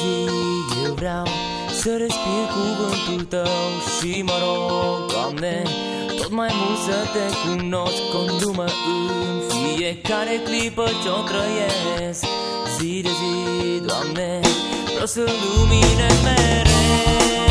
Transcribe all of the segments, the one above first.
zi eu vreau Să respir cuvântul tău Și mă rog, Doamne Tot mai mult să te cunosc Condumă în fiecare clipă ce-o trăiesc. Zi de zi, Doamne Vreau să luminezi mereu.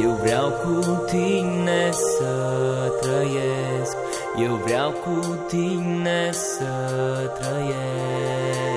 Eu vreau cu tine să trăiesc. Eu vreau cu tine să trăiesc.